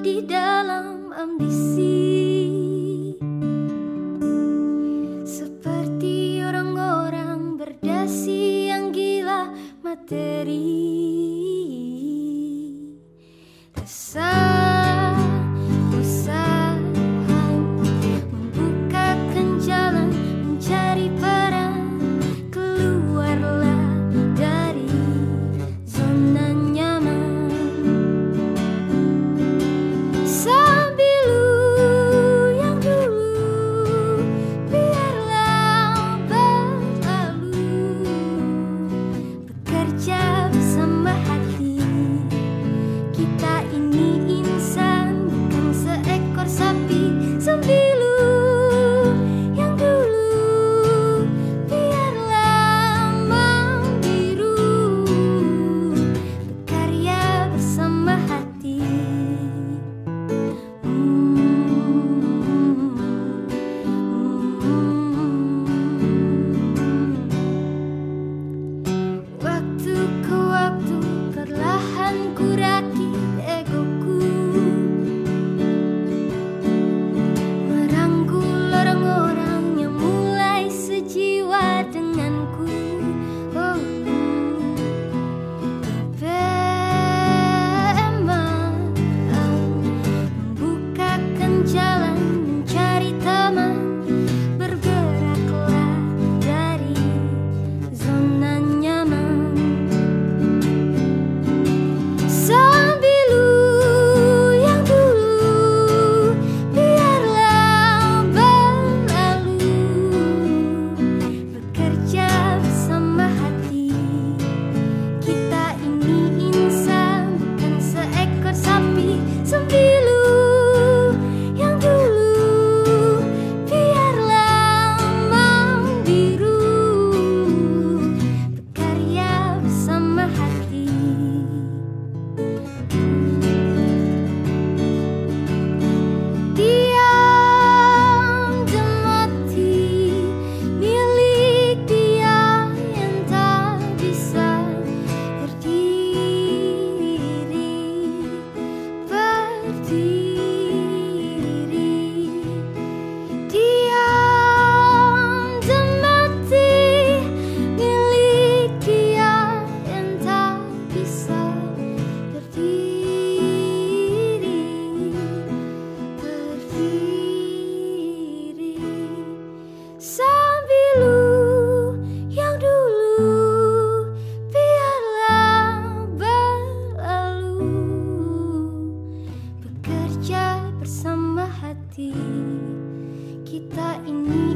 di dalam ambisi. Seperti orang-orang berdasi yang gila materi. Kesal bersama hati. Kita ini